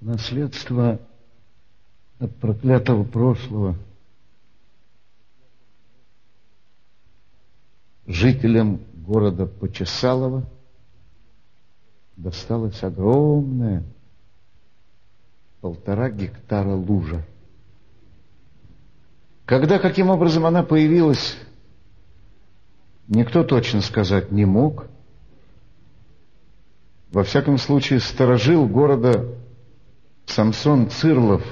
наследство от проклятого прошлого жителям города Почесалова досталась огромная полтора гектара лужа. Когда, каким образом она появилась, никто точно сказать не мог. Во всяком случае, сторожил города Самсон Цирлов,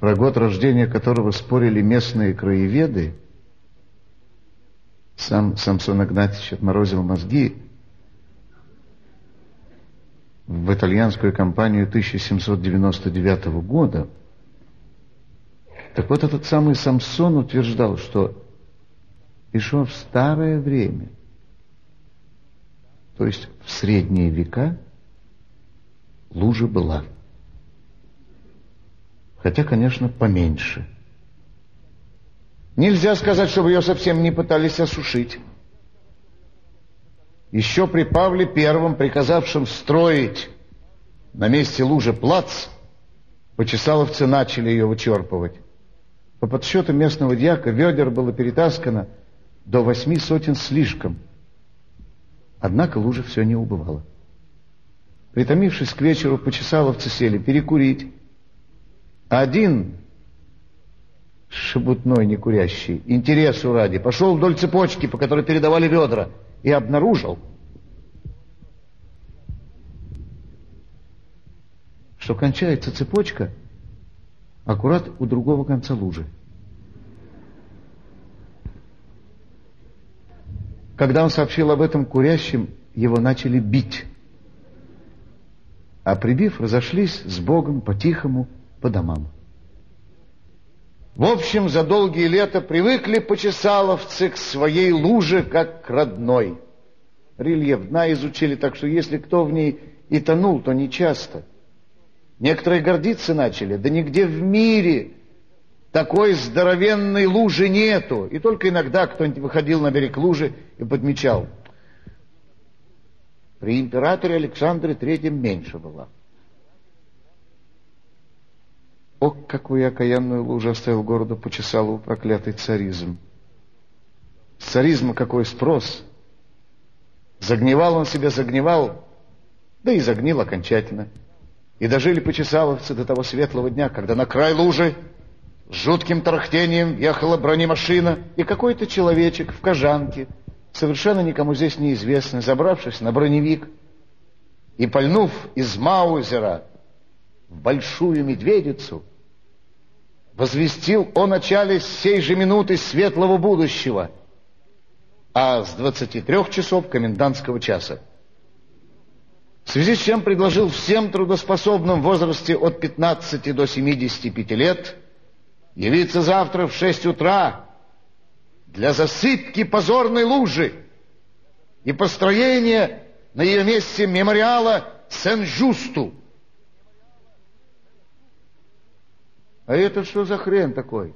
про год рождения которого спорили местные краеведы, сам Самсон Игнатьевич отморозил мозги в итальянскую компанию 1799 года. Так вот, этот самый Самсон утверждал, что еще в старое время, то есть в средние века, лужа была. Хотя, конечно, поменьше. Нельзя сказать, чтобы ее совсем не пытались осушить. Еще при Павле Первом, приказавшем строить на месте лужи плац, почесаловцы начали ее вычерпывать. По подсчету местного дьяка ведер было перетаскано до восьми сотен слишком. Однако лужа все не убывала. Притомившись к вечеру, почесаловцы сели перекурить. Один шебутной некурящий, интересу ради, пошел вдоль цепочки, по которой передавали ведра, и обнаружил, что кончается цепочка аккурат у другого конца лужи. Когда он сообщил об этом курящим, его начали бить. А прибив, разошлись с Богом по-тихому по домам. В общем, за долгие лета привыкли почесаловцы к своей луже, как к родной. Рельеф дна изучили так, что если кто в ней и тонул, то не часто. Некоторые гордиться начали, да нигде в мире такой здоровенной лужи нету. И только иногда кто-нибудь выходил на берег лужи и подмечал. При императоре Александре Третьем меньше было. О, какую окаянную лужу оставил городу Почесалову проклятый царизм. С царизма какой спрос. Загнивал он себя, загнивал, да и загнил окончательно. И дожили почесаловцы до того светлого дня, когда на край лужи с жутким тарахтением ехала бронемашина, и какой-то человечек в кожанке, совершенно никому здесь неизвестный, забравшись на броневик и пальнув из Маузера в большую медведицу, возвестил о начале сей же минуты светлого будущего, а с 23 часов комендантского часа. В связи с чем предложил всем трудоспособным в возрасте от 15 до 75 лет явиться завтра в 6 утра для засыпки позорной лужи и построения на ее месте мемориала Сен-Жусту, А это что за хрен такой?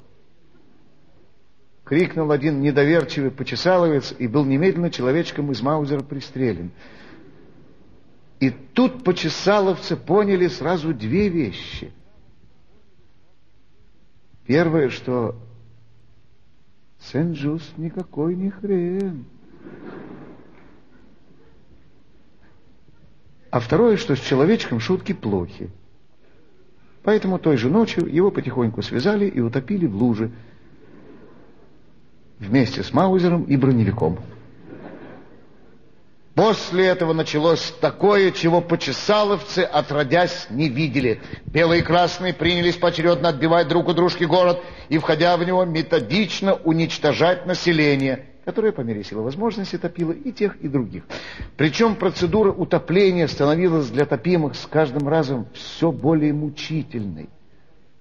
Крикнул один недоверчивый почесаловец и был немедленно человечком из Маузера пристрелен. И тут почесаловцы поняли сразу две вещи. Первое, что Сен-Джус никакой не хрен. А второе, что с человечком шутки плохи. Поэтому той же ночью его потихоньку связали и утопили в луже вместе с Маузером и броневиком. После этого началось такое, чего почесаловцы отродясь не видели. Белые и красные принялись поочередно отбивать друг у дружки город и, входя в него, методично уничтожать население – которая по мере силы возможности топила и тех, и других. Причем процедура утопления становилась для топимых с каждым разом все более мучительной,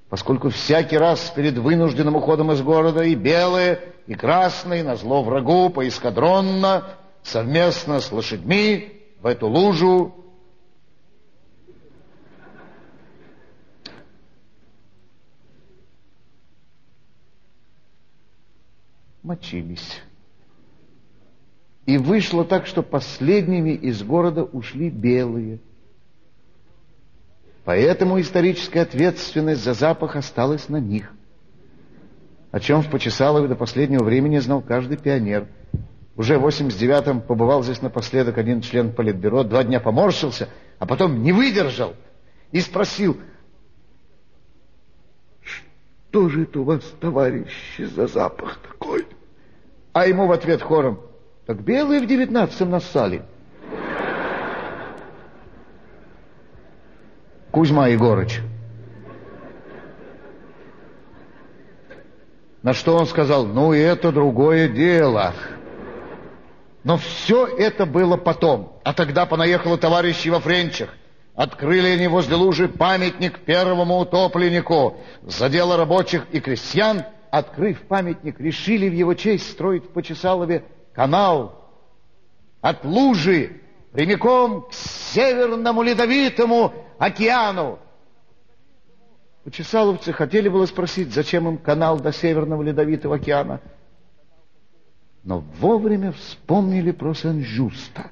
поскольку всякий раз перед вынужденным уходом из города и белые, и красные, на зло врагу, поэскадронно, совместно с лошадьми в эту лужу мочились. И вышло так, что последними из города ушли белые. Поэтому историческая ответственность за запах осталась на них. О чем в Почесалове до последнего времени знал каждый пионер. Уже в 89-м побывал здесь напоследок один член политбюро, два дня поморщился, а потом не выдержал и спросил, что же это у вас, товарищи, за запах такой? А ему в ответ хором, так белые в девятнадцатом нассали. Кузьма Егорыч. На что он сказал, ну это другое дело. Но все это было потом. А тогда понаехало товарищи во Френчах. Открыли они возле лужи памятник первому утопленнику. За дело рабочих и крестьян, открыв памятник, решили в его честь строить в Почесалове канал от лужи прямиком к Северному Ледовитому океану. Почесаловцы хотели было спросить, зачем им канал до Северного Ледовитого океана, но вовремя вспомнили про Сен-Жуста.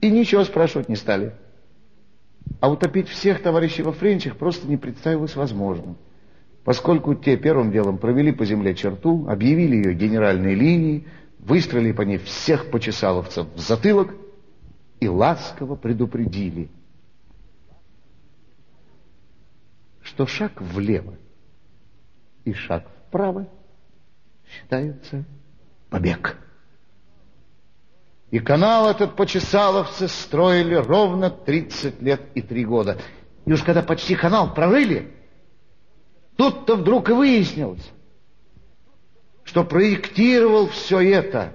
И ничего спрашивать не стали. А утопить всех товарищей во Френчах просто не представилось возможным, поскольку те первым делом провели по земле черту, объявили ее генеральной линией, выстроили по ней всех почесаловцев в затылок и ласково предупредили, что шаг влево и шаг вправо считаются побег. И канал этот почесаловцы строили ровно 30 лет и 3 года. И уж когда почти канал прорыли, тут-то вдруг и выяснилось, что проектировал все это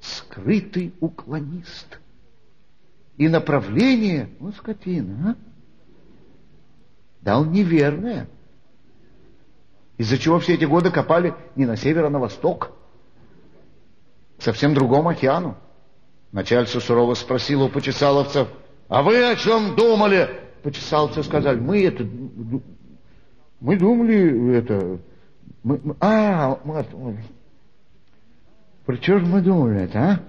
скрытый уклонист. И направление, ну, скотина, а? дал неверное. Из-за чего все эти годы копали не на север, а на восток. К совсем другому океану. Начальство сурово спросило у почесаловцев, а вы о чем думали? Почесаловцы сказали, мы это, мы думали это, мы, мы, а, мы, про что же мы думали это, а?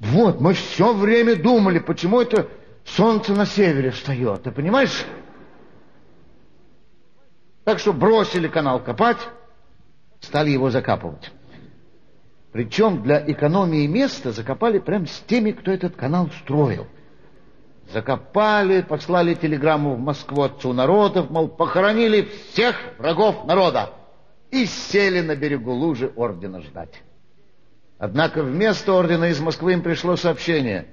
Вот, мы все время думали, почему это солнце на севере встает, ты понимаешь? Так что бросили канал копать, стали его закапывать. Причем для экономии места закопали прям с теми, кто этот канал строил. Закопали, послали телеграмму в Москву отцу народов, мол, похоронили всех врагов народа и сели на берегу лужи ордена ждать. Однако вместо ордена из Москвы им пришло сообщение,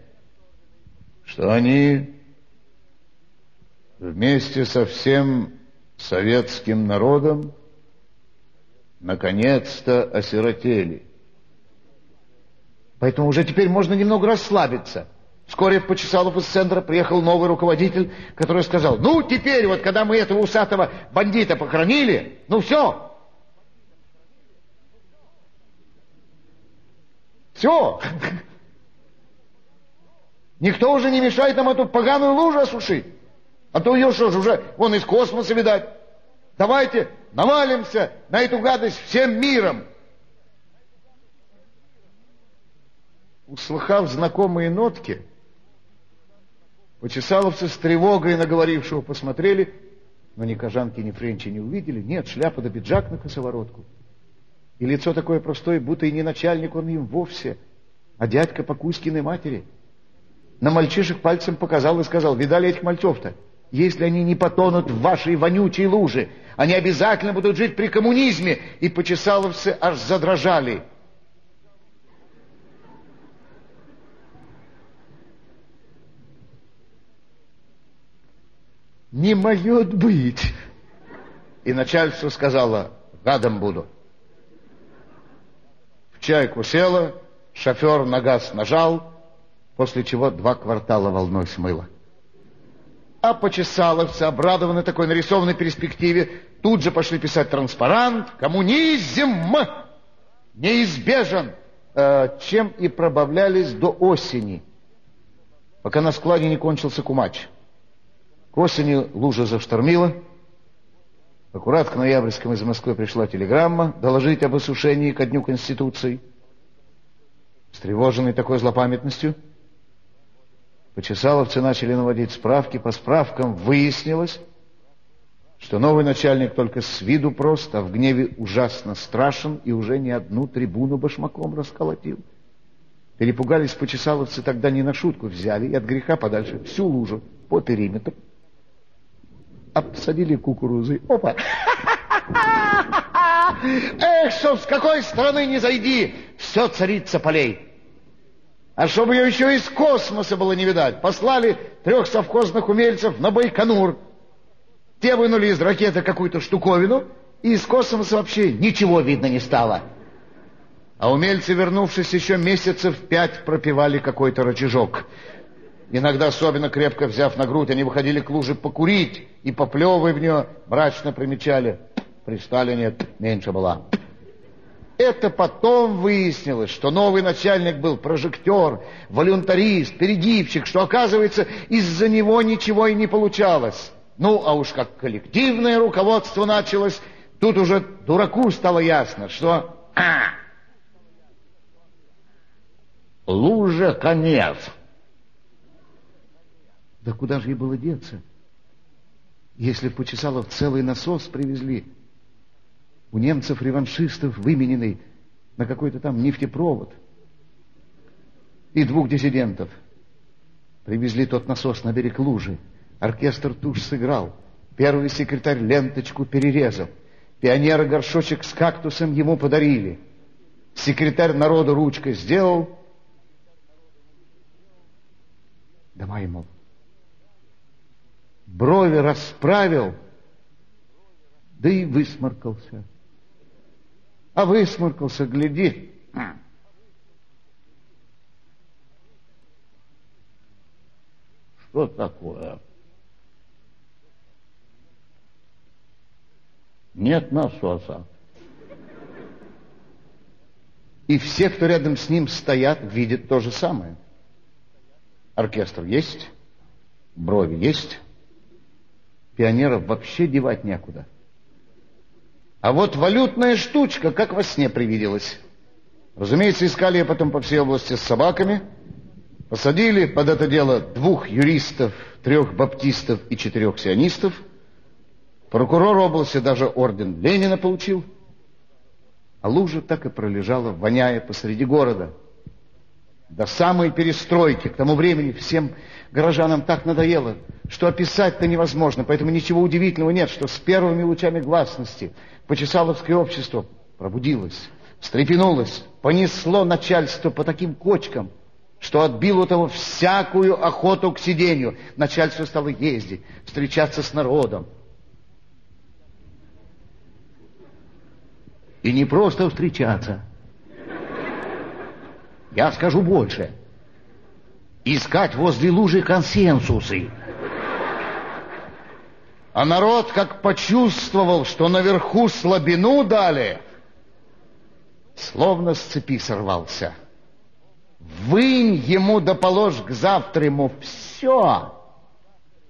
что они вместе со всем советским народом наконец-то осиротели. Поэтому уже теперь можно немного расслабиться. Вскоре в Почесалов из центра приехал новый руководитель, который сказал, ну теперь вот, когда мы этого усатого бандита похоронили, ну все, Все. Никто уже не мешает нам эту поганую лужу осушить. А то ее что же уже, вон из космоса, видать. Давайте навалимся на эту гадость всем миром. Услыхав знакомые нотки, почесаловцы с тревогой на говорившего посмотрели, но ни кожанки, ни френчи не увидели. Нет, шляпа да пиджак на косоворотку. И лицо такое простое, будто и не начальник он им вовсе, а дядька по Кузькиной матери. На мальчишек пальцем показал и сказал, видали этих мальцов-то? Если они не потонут в вашей вонючей луже, они обязательно будут жить при коммунизме. И почесаловцы аж задрожали. Не может быть. И начальство сказало, гадом буду чайку села, шофер на газ нажал, после чего два квартала волной смыло. А почесаловцы, обрадованные такой нарисованной перспективе, тут же пошли писать транспарант «Коммунизм неизбежен!» э, чем и пробавлялись до осени, пока на складе не кончился кумач. К осени лужа заштормила, Аккурат к ноябрьскому из Москвы пришла телеграмма доложить об осушении ко дню Конституции. Встревоженный такой злопамятностью, Почесаловцы начали наводить справки. По справкам выяснилось, что новый начальник только с виду прост, а в гневе ужасно страшен и уже не одну трибуну башмаком расколотил. Перепугались почесаловцы тогда не на шутку взяли и от греха подальше всю лужу по периметру обсадили кукурузой. Опа! Эх, чтоб с какой стороны не зайди, все царица полей. А чтобы ее еще из космоса было не видать, послали трех совхозных умельцев на Байконур. Те вынули из ракеты какую-то штуковину, и из космоса вообще ничего видно не стало. А умельцы, вернувшись еще месяцев пять, пропивали какой-то рычажок. Иногда, особенно крепко взяв на грудь, они выходили к луже покурить и, поплевывая в нее, мрачно примечали. При Сталине меньше была. Это потом выяснилось, что новый начальник был прожектор, волюнтарист, перегибщик, что, оказывается, из-за него ничего и не получалось. Ну, а уж как коллективное руководство началось, тут уже дураку стало ясно, что... А, лужа конец. Да куда же ей было деться? Если почесалов целый насос привезли, у немцев-реваншистов вымененный на какой-то там нефтепровод, и двух диссидентов. Привезли тот насос на берег лужи. Оркестр туш сыграл. Первый секретарь ленточку перерезал. Пионеры горшочек с кактусом ему подарили. Секретарь народу ручкой сделал. Давай ему брови расправил, да и высморкался. А высморкался, гляди. Что такое? Нет насоса. И все, кто рядом с ним стоят, видят то же самое. Оркестр есть, брови есть, пионеров вообще девать некуда. А вот валютная штучка, как во сне привиделась. Разумеется, искали ее потом по всей области с собаками. Посадили под это дело двух юристов, трех баптистов и четырех сионистов. Прокурор области даже орден Ленина получил. А лужа так и пролежала, воняя посреди города. До самой перестройки. К тому времени всем горожанам так надоело, что описать-то невозможно. Поэтому ничего удивительного нет, что с первыми лучами гласности Почесаловское общество пробудилось, встрепенулось, понесло начальство по таким кочкам, что отбило того всякую охоту к сидению. Начальство стало ездить, встречаться с народом. И не просто встречаться. Я скажу больше искать возле лужи консенсусы. А народ как почувствовал, что наверху слабину дали, словно с цепи сорвался. Вынь ему да положь к завтраму все,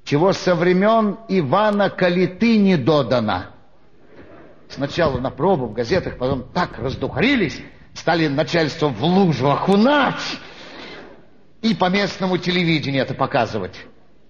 чего со времен Ивана Калиты не додано. Сначала на пробу в газетах, потом так раздухарились, стали начальство в лужу окунать, и по местному телевидению это показывать.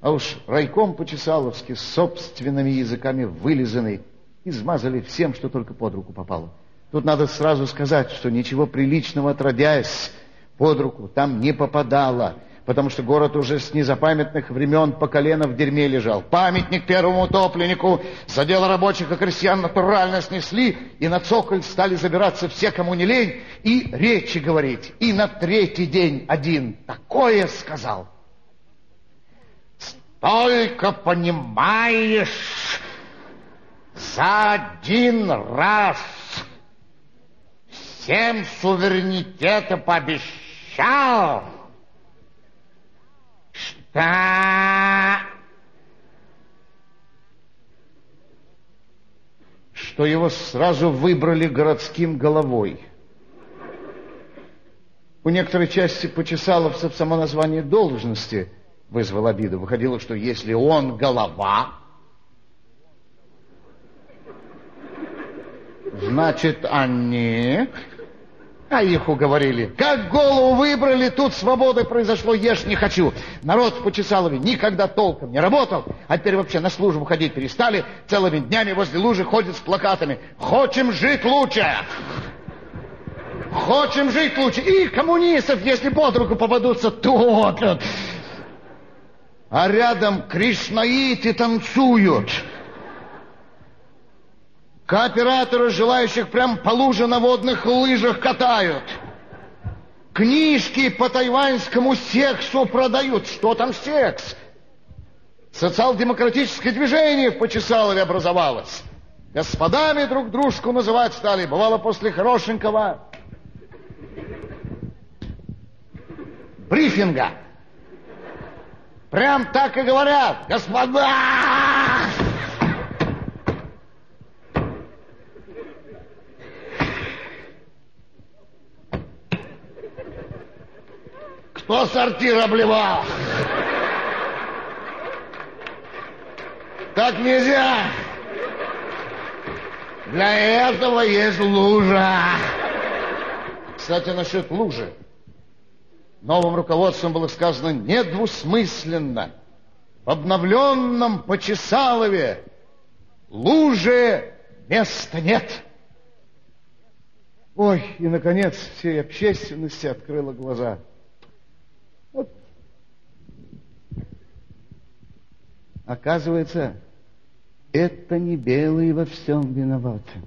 А уж райком по-чесаловски собственными языками вылизанный, измазали всем, что только под руку попало. Тут надо сразу сказать, что ничего приличного отродясь под руку там не попадало потому что город уже с незапамятных времен по колено в дерьме лежал. Памятник первому утопленнику за дело рабочих и крестьян натурально снесли, и на цоколь стали забираться все, кому не лень, и речи говорить. И на третий день один такое сказал. Столько понимаешь за один раз всем суверенитета пообещал, что... Что его сразу выбрали городским головой. У некоторой части почесаловцев само название должности вызвало обиду. Выходило, что если он голова, значит они А их уговорили. Как голову выбрали, тут свободы произошло, ешь не хочу. Народ в Почесалове никогда толком не работал, а теперь вообще на службу ходить перестали. Целыми днями возле лужи ходят с плакатами. Хочем жить лучше! Хочем жить лучше. И коммунистов, если под руку попадутся, топят. А рядом кришнаиты танцуют. Кооператоры желающих прям по луже на водных лыжах катают. Книжки по тайваньскому сексу продают. Что там секс? Социал-демократическое движение в Почесалове образовалось. Господами друг дружку называть стали. Бывало после хорошенького брифинга. Прям так и говорят. Господа! Кто сортир обливал? Так нельзя. Для этого есть лужа. Кстати, насчет лужи. Новым руководством было сказано недвусмысленно. В обновленном Почесалове луже места нет. Ой, и, наконец, всей общественности открыла глаза. Оказывается, это не белые во всем виноваты.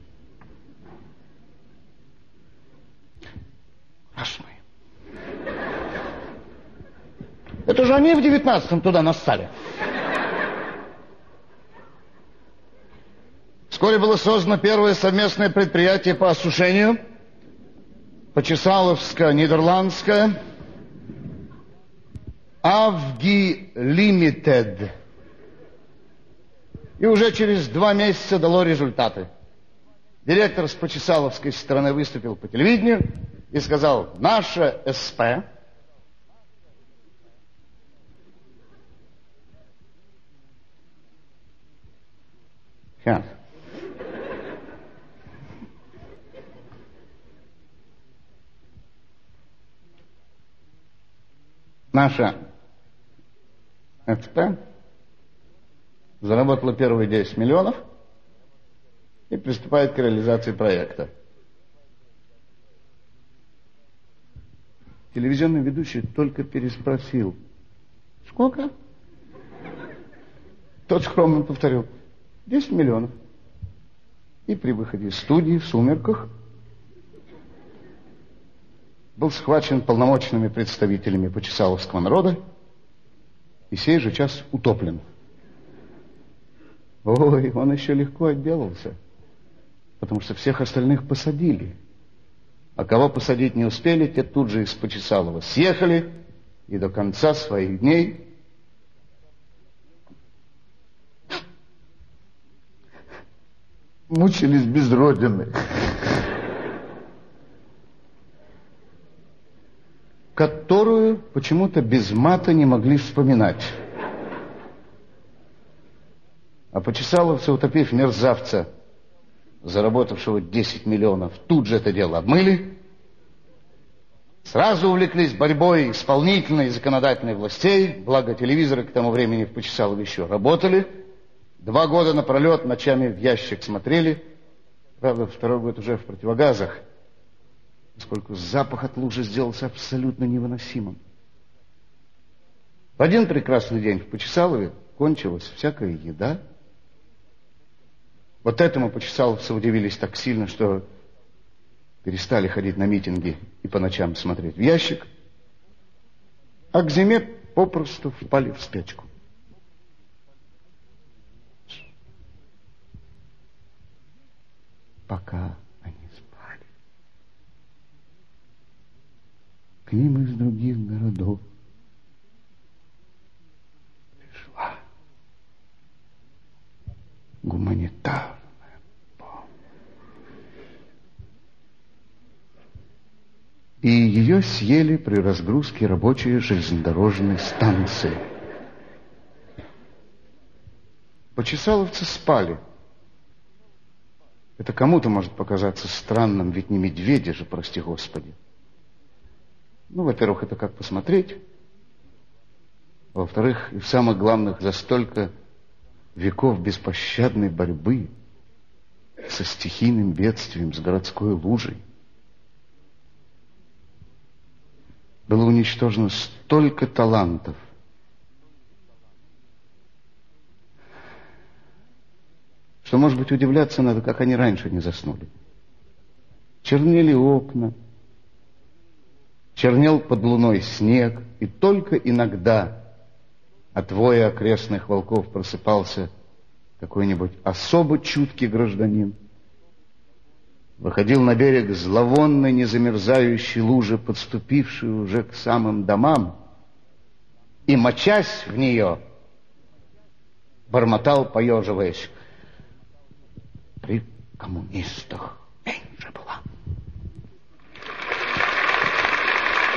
Красные. Это же они в девятнадцатом туда нассали. Вскоре было создано первое совместное предприятие по осушению, Почесаловско-Нидерландское, Авги Лимитед. И уже через два месяца дало результаты. Директор с Почесаловской стороны выступил по телевидению и сказал, наша СП Сейчас. Наша ЭЦП заработала первые 10 миллионов и приступает к реализации проекта. Телевизионный ведущий только переспросил. Сколько? Тот скромно повторил. 10 миллионов. И при выходе из студии в «Сумерках» был схвачен полномочными представителями почесаловского народа и сей же час утоплен. Ой, он еще легко отделался, потому что всех остальных посадили. А кого посадить не успели, те тут же из Почесалова съехали и до конца своих дней мучились без родины. которую почему-то без мата не могли вспоминать. Почесаловцы, утопив мерзавца, заработавшего 10 миллионов, тут же это дело обмыли, сразу увлеклись борьбой исполнительной и законодательной властей, благо телевизоры к тому времени в Почесалове еще работали – Два года напролет ночами в ящик смотрели. Правда, второй год уже в противогазах, поскольку запах от лужи сделался абсолютно невыносимым. В один прекрасный день в Почесалове кончилась всякая еда. Вот этому почесаловцы удивились так сильно, что перестали ходить на митинги и по ночам смотреть в ящик, а к зиме попросту впали в спячку. пока они спали. К ним из других городов пришла гуманитарная помощь. И ее съели при разгрузке рабочие железнодорожной станции. Почесаловцы спали – Это кому-то может показаться странным, ведь не медведи же, прости Господи. Ну, во-первых, это как посмотреть. Во-вторых, и в самых главных, за столько веков беспощадной борьбы со стихийным бедствием, с городской лужей, было уничтожено столько талантов, что, может быть, удивляться надо, как они раньше не заснули. Чернели окна, чернел под луной снег, и только иногда от воя окрестных волков просыпался какой-нибудь особо чуткий гражданин, выходил на берег зловонной незамерзающей лужи, подступившей уже к самым домам, и, мочась в нее, бормотал, поеживаясь, при коммунистах